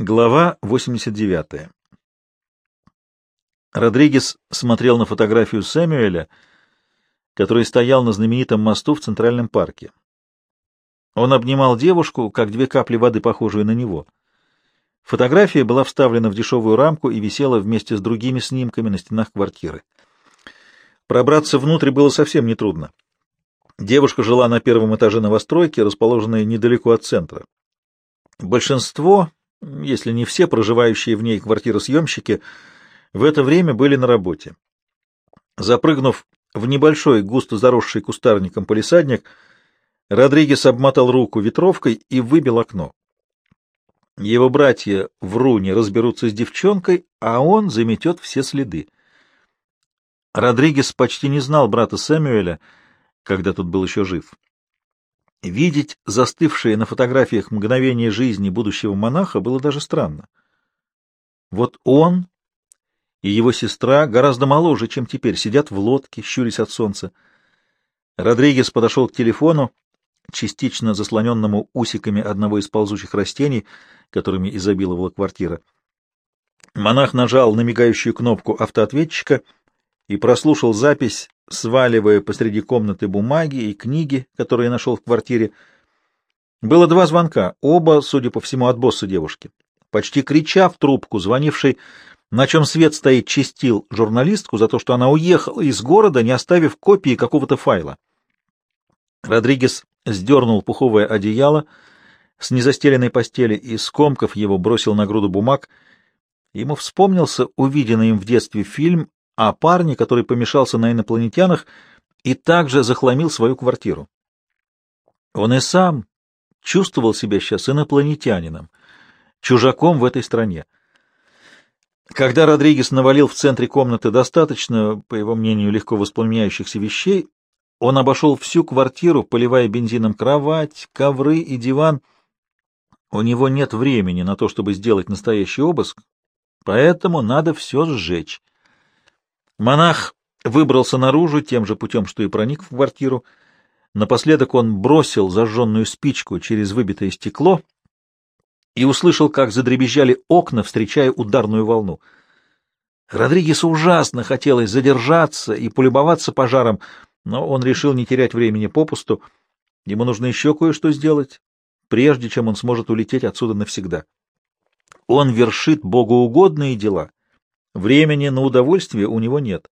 Глава 89. Родригес смотрел на фотографию Сэмюэля, который стоял на знаменитом мосту в Центральном парке. Он обнимал девушку, как две капли воды, похожие на него. Фотография была вставлена в дешевую рамку и висела вместе с другими снимками на стенах квартиры. Пробраться внутрь было совсем нетрудно. Девушка жила на первом этаже новостройки, расположенной недалеко от центра. Большинство если не все проживающие в ней квартиросъемщики, в это время были на работе. Запрыгнув в небольшой, густо заросший кустарником полисадник, Родригес обмотал руку ветровкой и выбил окно. Его братья в руне разберутся с девчонкой, а он заметет все следы. Родригес почти не знал брата Сэмюэля, когда тот был еще жив. Видеть застывшие на фотографиях мгновение жизни будущего монаха было даже странно. Вот он и его сестра гораздо моложе, чем теперь, сидят в лодке, щурясь от солнца. Родригес подошел к телефону, частично заслоненному усиками одного из ползучих растений, которыми изобиловала квартира. Монах нажал на мигающую кнопку автоответчика и прослушал запись сваливая посреди комнаты бумаги и книги, которые нашел в квартире. Было два звонка, оба, судя по всему, от босса девушки. Почти крича в трубку, звонивший, на чем свет стоит, чистил журналистку за то, что она уехала из города, не оставив копии какого-то файла. Родригес сдернул пуховое одеяло с незастеленной постели и, скомков его, бросил на груду бумаг. Ему вспомнился увиденный им в детстве фильм а парни, который помешался на инопланетянах и также захламил свою квартиру. Он и сам чувствовал себя сейчас инопланетянином, чужаком в этой стране. Когда Родригес навалил в центре комнаты достаточно, по его мнению, легко воспламеняющихся вещей, он обошел всю квартиру, поливая бензином кровать, ковры и диван. У него нет времени на то, чтобы сделать настоящий обыск, поэтому надо все сжечь. Монах выбрался наружу тем же путем, что и проник в квартиру. Напоследок он бросил зажженную спичку через выбитое стекло и услышал, как задребезжали окна, встречая ударную волну. Родригесу ужасно хотелось задержаться и полюбоваться пожаром, но он решил не терять времени попусту. Ему нужно еще кое-что сделать, прежде чем он сможет улететь отсюда навсегда. Он вершит богоугодные дела — Времени на удовольствие у него нет.